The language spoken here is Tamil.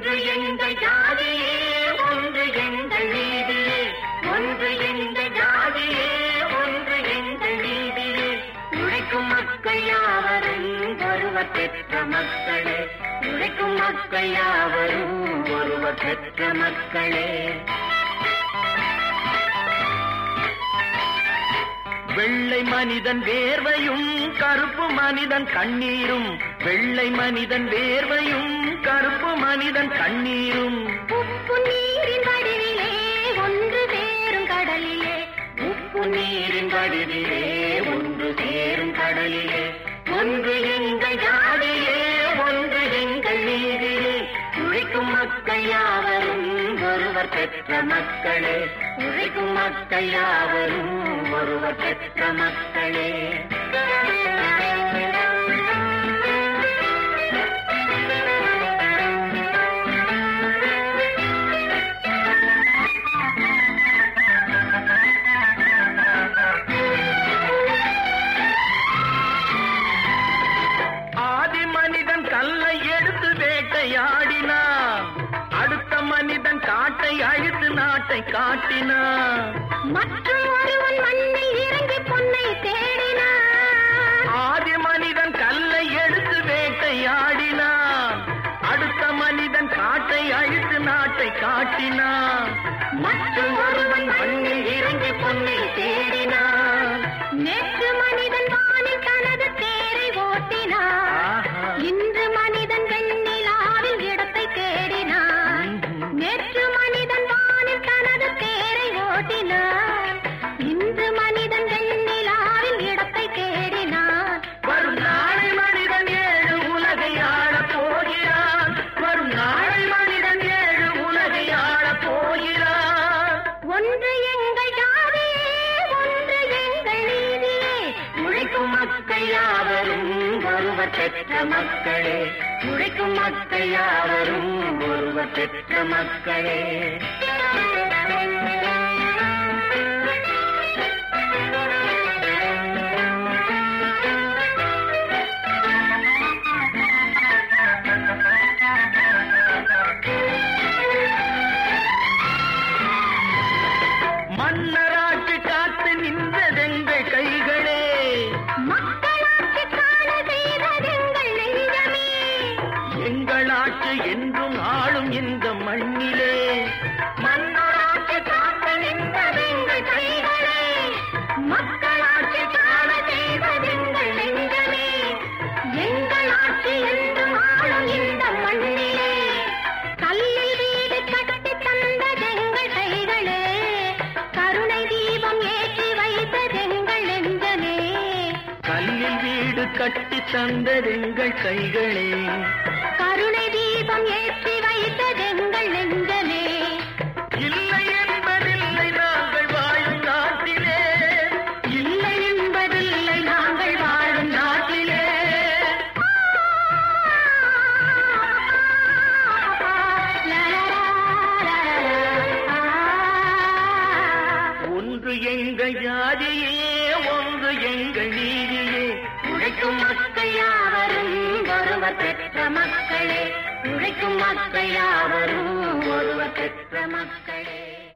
ஒன்று எந்த ஜாதியே ஒன்று எந்த நீதியே. ஒன்று எந்த ஜாதியே ஒன்று எந்த நீதியே. உழைக்கும் மக்கள் யாவரும் ஒருவர் பெற்ற மக்களே. உழைக்கும் மக்கள் யாவரும் ஒருவர் பெற்ற மக்களே. வெள்ளை மனிதன் வேர்வையும் கருப்பு மனிதன் கண்ணீரும். வெள்ளை மனிதன் வேர்வையும் கருப்பு மனிதன் கண்ணீரும். உப்பு நீரின் வடிவிலே ஒன்று சேரும் கடலிலே. உப்பு நீரின் வடிவிலே ஒன்று சேரும் கடலிலே. ஒன்று எங்கள் ஜாதியே ஒன்று எங்கள் நீதியே உழைக்கும் மக்கள் யாவரும் ஒருவர் பெற்ற மக்களே. மக்கள் யாவரும் ஒருவர் பெற்ற மக்களே. ஆதி அடுத்த மனிதன் காட்டை அழித்து நாட்டை காட்டினான் மற்றும் ஒருவன் மண்ணில் இறங்கி பொன்னை தேடினான் ஆதி மனிதன் கல்லை எடுத்து வேட்டையாடினான் அடுத்த மனிதன் காட்டை அழித்து நாட்டை காட்டினான் மற்றும் ஒருவன் மண்ணில் இறங்கி பொன்னை தேடினான் நேற்று ஒருவர் பெற்ற மக்களே. உழைக்கும் மக்கள் யாவரும் ஒருவர் பெற்ற மக்களே. என்றும் ஆளும் இந்த மண்ணிலே. மன்னராட்சி காக்க நின்றதெங்கள் கைகளே. மக்களாட்சி காண செய்வதெங்கள் நெஞ்சமே. எங்கள் ஆட்சி என்றும் ஆளும் இந்த மண்ணிலே. கல்லில் வீடு கட்டி தந்ததெங்கள் கைகளே. கருணை தீபம் ஏற்றி வைத்ததெங்கள் நெஞ்சமே. கல்லில் வீடு கட்டி தந்ததெங்கள் கைகளே. கருணை தீபம் ஏற்றி வைத்ததெங்கள் நெஞ்சமே. இல்லை என்பதில்லை நாங்கள் வாழும் நாட்டிலே. இல்லை என்பதில்லை நாங்கள் வாழும் நாட்டிலே. ஒன்று எங்கள் ஜாதியே ஒன்று எங்கள் நீதியே. உழைக்கும் மக்கள் ஒருவர் பெற்ற மக்களே உழைக்கும் மக்கள் யாவரும் ஒருவர் பெற்ற மக்களே.